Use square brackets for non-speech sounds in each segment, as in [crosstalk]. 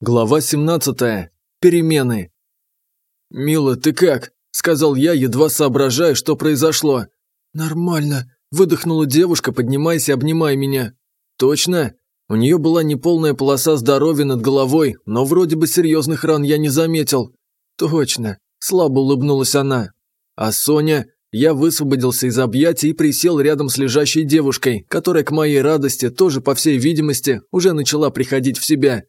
Глава 17. Перемены. «Мила, ты как?» – сказал я, едва соображая, что произошло. «Нормально», – выдохнула девушка, поднимаясь и обнимая меня. «Точно?» У нее была неполная полоса здоровья над головой, но вроде бы серьезных ран я не заметил. «Точно», – слабо улыбнулась она. «А Соня?» Я высвободился из объятий и присел рядом с лежащей девушкой, которая, к моей радости, тоже, по всей видимости, уже начала приходить в себя.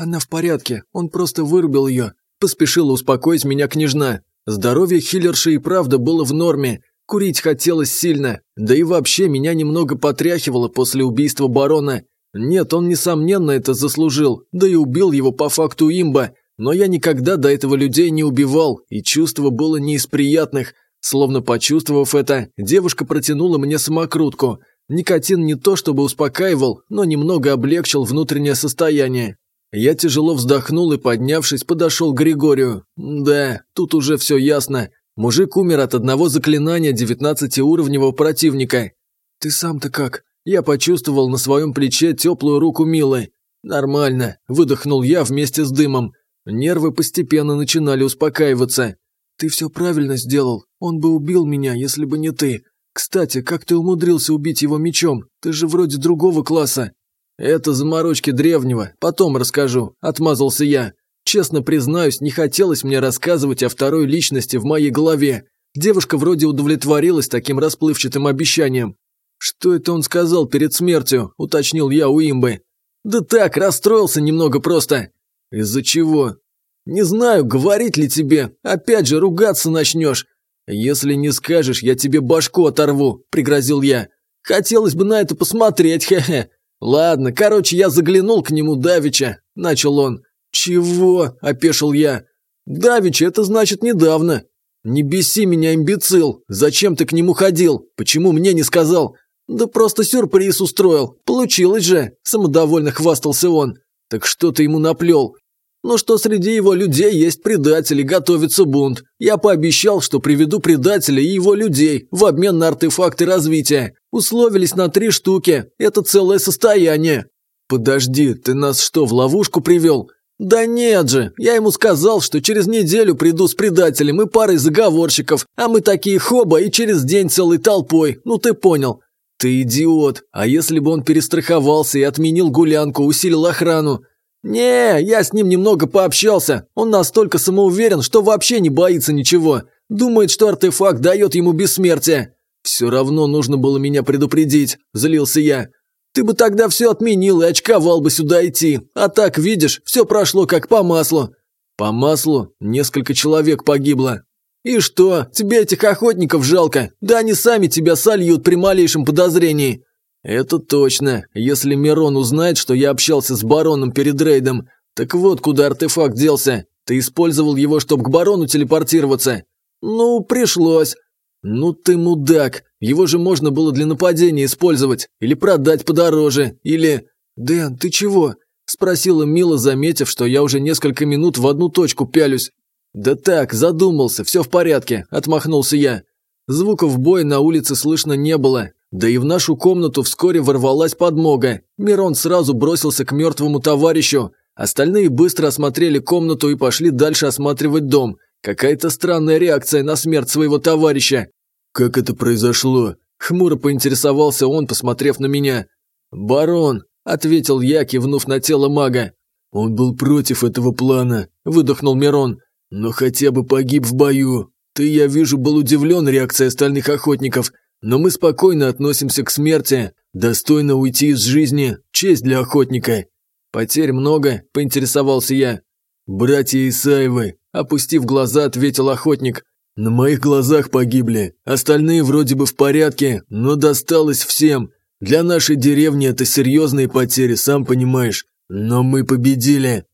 «Она в порядке, он просто вырубил ее», – поспешила успокоить меня княжна. Здоровье хиллерши и правда было в норме. Курить хотелось сильно, да и вообще меня немного потряхивало после убийства барона. Нет, он несомненно это заслужил, да и убил его по факту имба, но я никогда до этого людей не убивал, и чувство было не из приятных. Словно почувствовав это, девушка протянула мне самокрутку. Никотин не то чтобы успокаивал, но немного облегчил внутреннее состояние. Я тяжело вздохнул и, поднявшись, подошел к Григорию. Да, тут уже все ясно. Мужик умер от одного заклинания девятнадцатиуровневого противника. «Ты сам-то как?» Я почувствовал на своем плече теплую руку Милы. «Нормально», – выдохнул я вместе с дымом. Нервы постепенно начинали успокаиваться. «Ты все правильно сделал. Он бы убил меня, если бы не ты. Кстати, как ты умудрился убить его мечом? Ты же вроде другого класса». «Это заморочки древнего, потом расскажу», – отмазался я. Честно признаюсь, не хотелось мне рассказывать о второй личности в моей голове. Девушка вроде удовлетворилась таким расплывчатым обещанием. «Что это он сказал перед смертью?» – уточнил я у имбы. «Да так, расстроился немного просто». «Из-за чего?» «Не знаю, говорить ли тебе. Опять же, ругаться начнешь». «Если не скажешь, я тебе башку оторву», – пригрозил я. «Хотелось бы на это посмотреть, [laughs] хе-хе». «Ладно, короче, я заглянул к нему давеча», – начал он. «Чего?» – опешил я. «Давеча, это значит недавно». «Не беси меня, имбецил! Зачем ты к нему ходил? Почему мне не сказал?» «Да просто сюрприз устроил. Получилось же!» – самодовольно хвастался он. «Так что ты ему наплел?» «Ну что среди его людей есть предатели, готовится бунт. Я пообещал, что приведу предателя и его людей в обмен на артефакты развития. Условились на три штуки. Это целое состояние». «Подожди, ты нас что, в ловушку привел?» «Да нет же, я ему сказал, что через неделю приду с предателем и парой заговорщиков, а мы такие хоба и через день целой толпой, ну ты понял». «Ты идиот, а если бы он перестраховался и отменил гулянку, усилил охрану?» «Не, я с ним немного пообщался, он настолько самоуверен, что вообще не боится ничего, думает, что артефакт дает ему бессмертие». «Все равно нужно было меня предупредить», – злился я. «Ты бы тогда все отменил и очковал бы сюда идти, а так, видишь, все прошло как по маслу». «По маслу? Несколько человек погибло». «И что, тебе этих охотников жалко? Да они сами тебя сольют при малейшем подозрении». «Это точно. Если Мирон узнает, что я общался с бароном перед рейдом. Так вот, куда артефакт делся. Ты использовал его, чтобы к барону телепортироваться?» «Ну, пришлось. «Ну ты мудак! Его же можно было для нападения использовать, или продать подороже, или...» «Дэн, ты чего?» – спросила Мила, заметив, что я уже несколько минут в одну точку пялюсь. «Да так, задумался, все в порядке», – отмахнулся я. Звуков боя на улице слышно не было, да и в нашу комнату вскоре ворвалась подмога. Мирон сразу бросился к мертвому товарищу. Остальные быстро осмотрели комнату и пошли дальше осматривать дом – Какая-то странная реакция на смерть своего товарища. Как это произошло? Хмуро поинтересовался он, посмотрев на меня. «Барон», – ответил я, кивнув на тело мага. «Он был против этого плана», – выдохнул Мирон. «Но хотя бы погиб в бою. Ты, я вижу, был удивлен реакцией остальных охотников, но мы спокойно относимся к смерти. Достойно уйти из жизни, честь для охотника». «Потерь много», – поинтересовался я. «Братья Исаевы», – опустив глаза, ответил охотник. «На моих глазах погибли. Остальные вроде бы в порядке, но досталось всем. Для нашей деревни это серьезные потери, сам понимаешь. Но мы победили».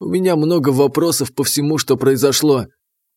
«У меня много вопросов по всему, что произошло.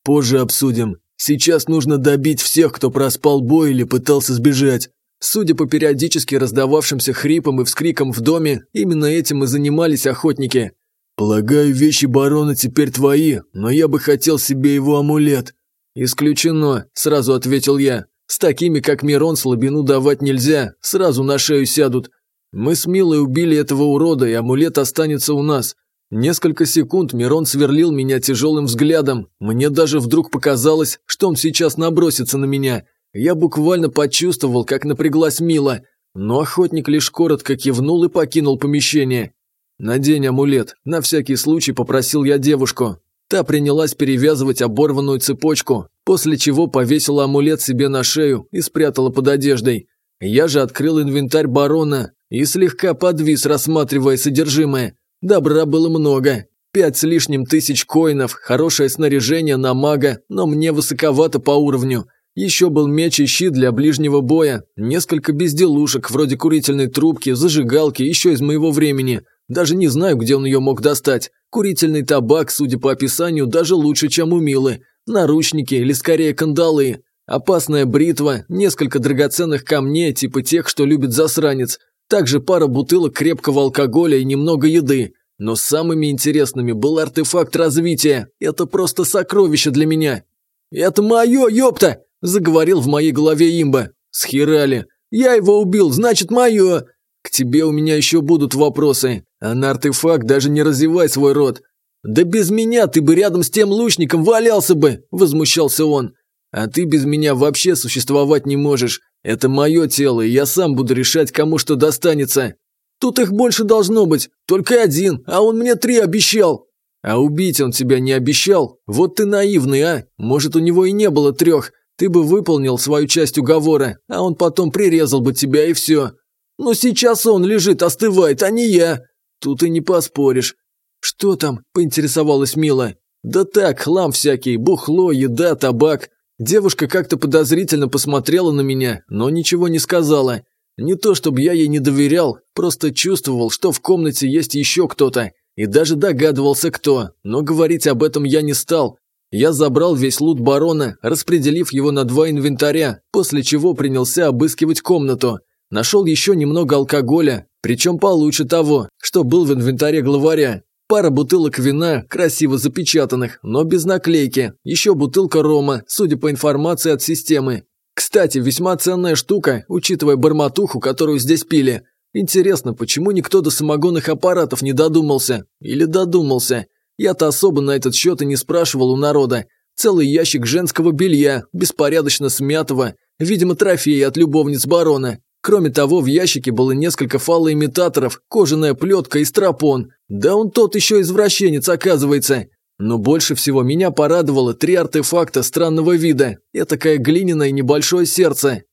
Позже обсудим. Сейчас нужно добить всех, кто проспал бой или пытался сбежать». Судя по периодически раздававшимся хрипам и вскрикам в доме, именно этим и занимались охотники. «Полагаю, вещи барона теперь твои, но я бы хотел себе его амулет». «Исключено», – сразу ответил я. «С такими, как Мирон, слабину давать нельзя, сразу на шею сядут. Мы с Милой убили этого урода, и амулет останется у нас. Несколько секунд Мирон сверлил меня тяжелым взглядом. Мне даже вдруг показалось, что он сейчас набросится на меня. Я буквально почувствовал, как напряглась Мила. Но охотник лишь коротко кивнул и покинул помещение. «Надень амулет», – на всякий случай попросил я девушку. Та принялась перевязывать оборванную цепочку, после чего повесила амулет себе на шею и спрятала под одеждой. Я же открыл инвентарь барона и слегка подвис, рассматривая содержимое. Добра было много. Пять с лишним тысяч коинов, хорошее снаряжение на мага, но мне высоковато по уровню. Еще был меч и щит для ближнего боя, несколько безделушек, вроде курительной трубки, зажигалки, еще из моего времени. Даже не знаю, где он ее мог достать. Курительный табак, судя по описанию, даже лучше, чем у Милы. Наручники или скорее кандалы. Опасная бритва, несколько драгоценных камней, типа тех, что любит засранец. Также пара бутылок крепкого алкоголя и немного еды. Но самыми интересными был артефакт развития. Это просто сокровище для меня. «Это мое, ёпта!» – заговорил в моей голове имба. «Схерали. Я его убил, значит, мое!» «К тебе у меня еще будут вопросы. А на артефакт даже не разевай свой рот. Да без меня ты бы рядом с тем лучником валялся бы, возмущался он. А ты без меня вообще существовать не можешь. Это мое тело, и я сам буду решать, кому что достанется. Тут их больше должно быть, только один, а он мне три обещал. А убить он тебя не обещал? Вот ты наивный, а? Может, у него и не было трех. Ты бы выполнил свою часть уговора, а он потом прирезал бы тебя и все. Но сейчас он лежит, остывает, а не я. Тут и не поспоришь. Что там? Поинтересовалась Мила. Да так, хлам всякий, бухло, еда, табак. Девушка как-то подозрительно посмотрела на меня, но ничего не сказала. Не то чтобы я ей не доверял, просто чувствовал, что в комнате есть еще кто-то. И даже догадывался кто, но говорить об этом я не стал. Я забрал весь лут барона, распределив его на два инвентаря, после чего принялся обыскивать комнату. Нашел еще немного алкоголя, причем получше того, что был в инвентаре главаря. Пара бутылок вина, красиво запечатанных, но без наклейки. Еще бутылка рома, судя по информации от системы. Кстати, весьма ценная штука, учитывая барматуху, которую здесь пили. Интересно, почему никто до самогонных аппаратов не додумался? Или додумался? Я-то особо на этот счет и не спрашивал у народа. Целый ящик женского белья, беспорядочно смятого, видимо, трофеи от любовниц барона. Кроме того, в ящике было несколько фалоимитаторов, кожаная плетка и стропон. Да он тот еще извращенец, оказывается. Но больше всего меня порадовало три артефакта странного вида. Этакое глиняное небольшое сердце.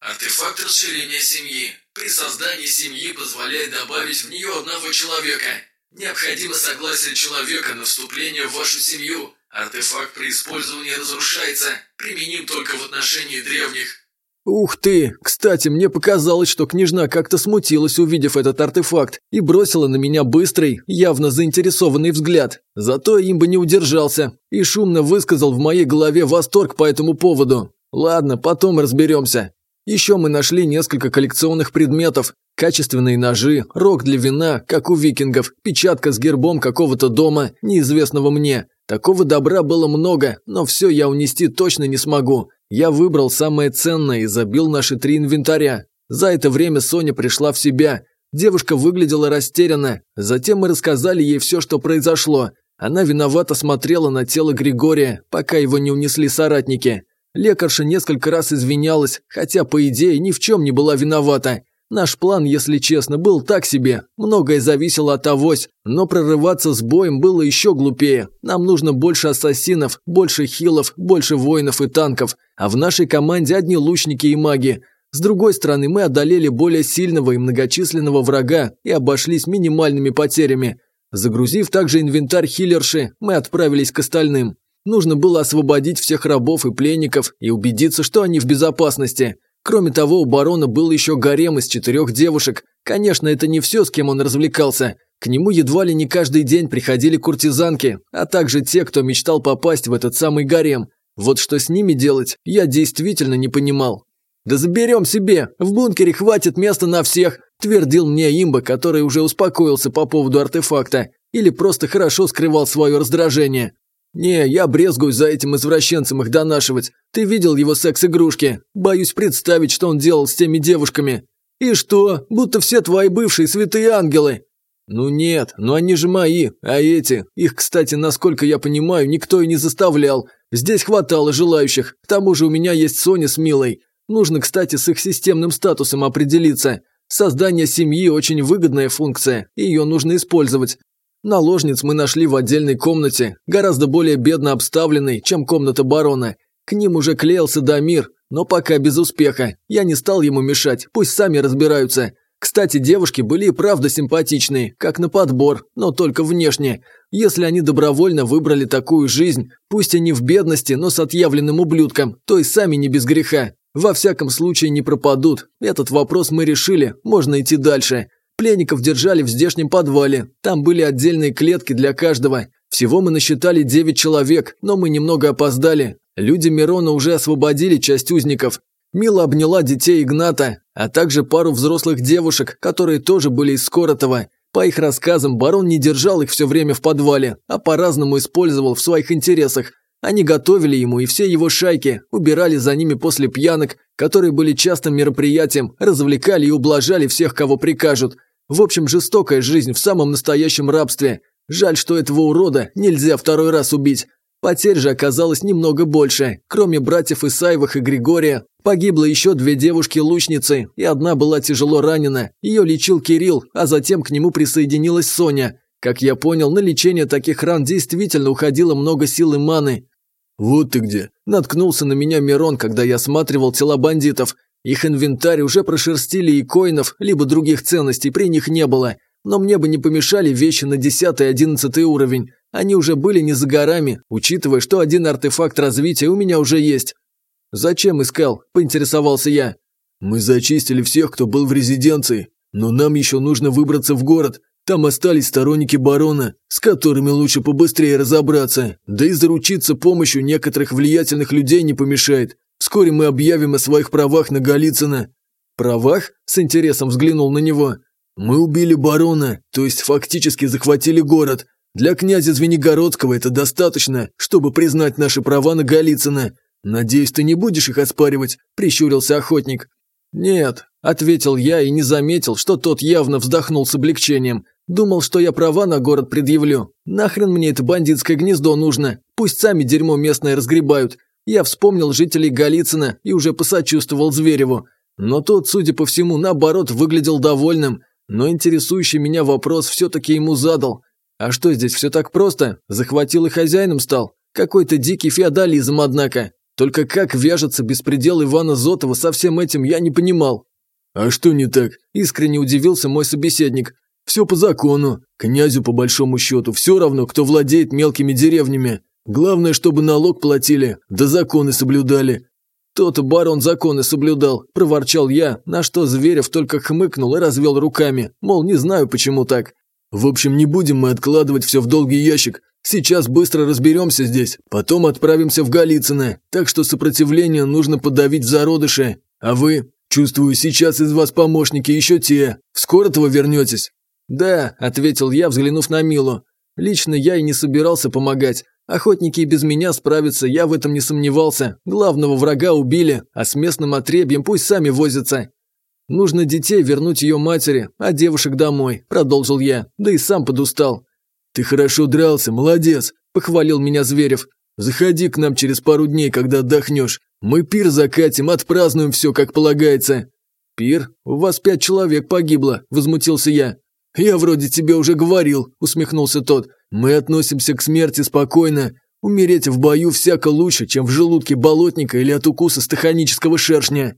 Артефакт расширения семьи. При создании семьи позволяет добавить в нее одного человека. Необходимо согласие человека на вступление в вашу семью. Артефакт при использовании разрушается. Применим только в отношении древних. Ух ты! Кстати, мне показалось, что княжна как-то смутилась, увидев этот артефакт, и бросила на меня быстрый, явно заинтересованный взгляд. Зато им бы не удержался и шумно высказал в моей голове восторг по этому поводу. Ладно, потом разберемся. Еще мы нашли несколько коллекционных предметов. Качественные ножи, рог для вина, как у викингов, печатка с гербом какого-то дома, неизвестного мне. Такого добра было много, но все я унести точно не смогу. Я выбрал самое ценное и забил наши три инвентаря. За это время Соня пришла в себя. Девушка выглядела растерянно. Затем мы рассказали ей все, что произошло. Она виновато смотрела на тело Григория, пока его не унесли соратники. Лекарша несколько раз извинялась, хотя, по идее, ни в чем не была виновата. Наш план, если честно, был так себе. Многое зависело от авось, но прорываться с боем было еще глупее. Нам нужно больше ассасинов, больше хилов, больше воинов и танков. А в нашей команде одни лучники и маги. С другой стороны, мы одолели более сильного и многочисленного врага и обошлись минимальными потерями. Загрузив также инвентарь хиллерши, мы отправились к остальным. Нужно было освободить всех рабов и пленников и убедиться, что они в безопасности. Кроме того, у барона был еще гарем из четырех девушек. Конечно, это не все, с кем он развлекался. К нему едва ли не каждый день приходили куртизанки, а также те, кто мечтал попасть в этот самый гарем. Вот что с ними делать, я действительно не понимал. «Да заберем себе! В бункере хватит места на всех!» – твердил мне имба, который уже успокоился по поводу артефакта. Или просто хорошо скрывал свое раздражение. «Не, я брезгую за этим извращенцем их донашивать. Ты видел его секс-игрушки? Боюсь представить, что он делал с теми девушками. И что? Будто все твои бывшие святые ангелы». «Ну нет, но они же мои, а эти, их, кстати, насколько я понимаю, никто и не заставлял. Здесь хватало желающих, к тому же у меня есть Соня с Милой. Нужно, кстати, с их системным статусом определиться. Создание семьи – очень выгодная функция, ее нужно использовать. Наложниц мы нашли в отдельной комнате, гораздо более бедно обставленной, чем комната барона. К ним уже клеился Дамир, но пока без успеха. Я не стал ему мешать, пусть сами разбираются. Кстати, девушки были и правда симпатичные, как на подбор, но только внешне. Если они добровольно выбрали такую жизнь, пусть они в бедности, но с отъявленным ублюдком, то и сами не без греха. Во всяком случае не пропадут. Этот вопрос мы решили, можно идти дальше. Пленников держали в здешнем подвале. Там были отдельные клетки для каждого. Всего мы насчитали 9 человек, но мы немного опоздали. Люди Мирона уже освободили часть узников. Мила обняла детей Игната, а также пару взрослых девушек, которые тоже были из Скоротова. По их рассказам, барон не держал их все время в подвале, а по-разному использовал в своих интересах. Они готовили ему и все его шайки, убирали за ними после пьянок, которые были частым мероприятием, развлекали и ублажали всех, кого прикажут. В общем, жестокая жизнь в самом настоящем рабстве. Жаль, что этого урода нельзя второй раз убить. Потерь же оказалось немного больше. Кроме братьев Исаевых и Григория, погибло еще две девушки-лучницы, и одна была тяжело ранена. Ее лечил Кирилл, а затем к нему присоединилась Соня. Как я понял, на лечение таких ран действительно уходило много сил и маны. «Вот ты где!» – наткнулся на меня Мирон, когда я осматривал тела бандитов. Их инвентарь уже прошерстили и коинов, либо других ценностей при них не было. Но мне бы не помешали вещи на 10-11 уровень. Они уже были не за горами, учитывая, что один артефакт развития у меня уже есть. «Зачем искал?» – поинтересовался я. «Мы зачистили всех, кто был в резиденции, но нам еще нужно выбраться в город. Там остались сторонники барона, с которыми лучше побыстрее разобраться, да и заручиться помощью некоторых влиятельных людей не помешает. Вскоре мы объявим о своих правах на Голицына». «Правах?» – с интересом взглянул на него. «Мы убили барона, то есть фактически захватили город, для князя Звенигородского это достаточно, чтобы признать наши права на Голицына. Надеюсь, ты не будешь их оспаривать», – прищурился охотник. «Нет», – ответил я и не заметил, что тот явно вздохнул с облегчением. Думал, что я права на город предъявлю. Нахрен мне это бандитское гнездо нужно? Пусть сами дерьмо местное разгребают. Я вспомнил жителей Голицына и уже посочувствовал Звереву. Но тот, судя по всему, наоборот, выглядел довольным. Но интересующий меня вопрос все-таки ему задал. А что здесь все так просто? Захватил и хозяином стал? Какой-то дикий феодализм, однако. Только как вяжется беспредел Ивана Зотова со всем этим, я не понимал. А что не так? Искренне удивился мой собеседник. Все по закону. Князю, по большому счету, все равно, кто владеет мелкими деревнями. Главное, чтобы налог платили, да законы соблюдали. Тот барон законы соблюдал, проворчал я, на что Зверев только хмыкнул и развел руками, мол, не знаю, почему так. В общем, не будем мы откладывать все в долгий ящик. Сейчас быстро разберемся здесь, потом отправимся в Голицыно, так что сопротивление нужно подавить зародыше. А вы? Чувствую, сейчас из вас помощники еще те. Скоро-то вы вернетесь?» «Да», – ответил я, взглянув на Милу. «Лично я и не собирался помогать. Охотники и без меня справятся, я в этом не сомневался. Главного врага убили, а с местным отребьем пусть сами возятся. «Нужно детей вернуть ее матери, а девушек домой», – продолжил я, да и сам подустал. «Ты хорошо дрался, молодец», – похвалил меня Зверев. «Заходи к нам через пару дней, когда отдохнешь. Мы пир закатим, отпразднуем все, как полагается». «Пир? У вас пять человек погибло», – возмутился я. «Я вроде тебе уже говорил», – усмехнулся тот. «Мы относимся к смерти спокойно. Умереть в бою всяко лучше, чем в желудке болотника или от укуса стаханического шершня».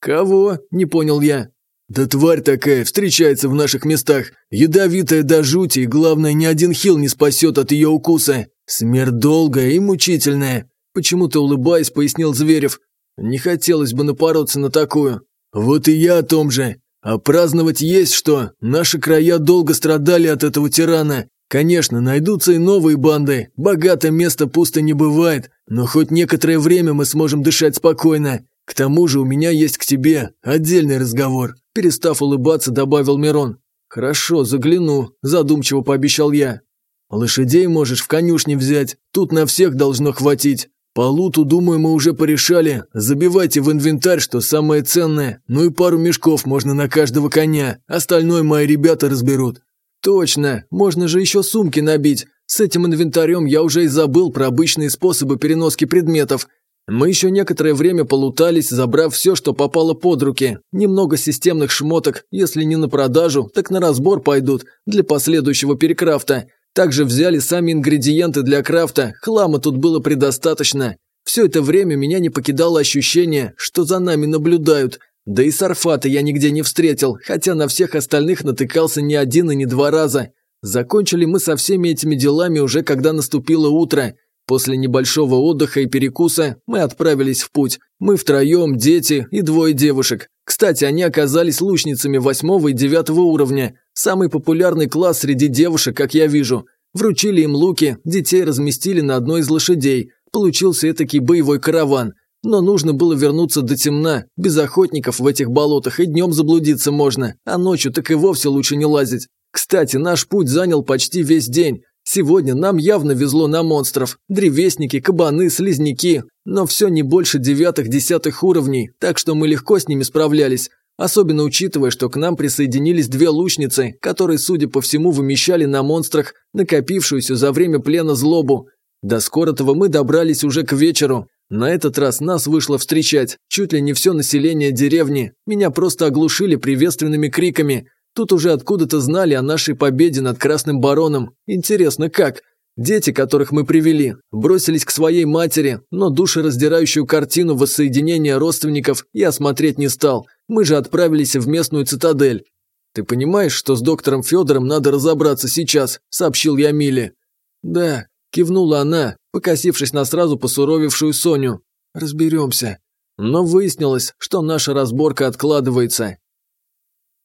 «Кого?» – не понял я. «Да тварь такая встречается в наших местах, ядовитая до жути, и главное, ни один хил не спасет от ее укуса. Смерть долгая и мучительная», – почему-то улыбаясь, пояснил Зверев. «Не хотелось бы напороться на такую». «Вот и я о том же. А праздновать есть что. Наши края долго страдали от этого тирана. Конечно, найдутся и новые банды. Богатое место пусто не бывает, но хоть некоторое время мы сможем дышать спокойно. «К тому же у меня есть к тебе отдельный разговор», – перестав улыбаться, добавил Мирон. «Хорошо, загляну», – задумчиво пообещал я. «Лошадей можешь в конюшне взять, тут на всех должно хватить. По луту, думаю, мы уже порешали. Забивайте в инвентарь, что самое ценное, ну и пару мешков можно на каждого коня, остальное мои ребята разберут». Точно, можно же еще сумки набить. С этим инвентарем я уже и забыл про обычные способы переноски предметов. Мы еще некоторое время полутались, забрав все, что попало под руки. Немного системных шмоток, если не на продажу, так на разбор пойдут, для последующего перекрафта. Также взяли сами ингредиенты для крафта, хлама тут было предостаточно. Все это время меня не покидало ощущение, что за нами наблюдают. Да и сарфата я нигде не встретил, хотя на всех остальных натыкался не один и не два раза. Закончили мы со всеми этими делами уже когда наступило утро. После небольшого отдыха и перекуса мы отправились в путь. Мы втроем, дети и двое девушек. Кстати, они оказались лучницами восьмого и девятого уровня. Самый популярный класс среди девушек, как я вижу. Вручили им луки, детей разместили на одной из лошадей. Получился этакий боевой караван. Но нужно было вернуться до темна. Без охотников в этих болотах и днем заблудиться можно, а ночью так и вовсе лучше не лазить. Кстати, наш путь занял почти весь день. Сегодня нам явно везло на монстров. Древесники, кабаны, слизняки. Но все не больше девятых-десятых уровней, так что мы легко с ними справлялись. Особенно учитывая, что к нам присоединились две лучницы, которые, судя по всему, вымещали на монстрах накопившуюся за время плена злобу. До Скоротова мы добрались уже к вечеру. На этот раз нас вышло встречать чуть ли не все население деревни. Меня просто оглушили приветственными криками. Тут уже откуда-то знали о нашей победе над Красным Бароном. Интересно, как? Дети, которых мы привели, бросились к своей матери, но душераздирающую картину воссоединения родственников я смотреть не стал. Мы же отправились в местную цитадель. «Ты понимаешь, что с доктором Федором надо разобраться сейчас?» – сообщил я Миле. «Да», – кивнула она, покосившись на сразу посуровевшую Соню. «Разберемся». Но выяснилось, что наша разборка откладывается.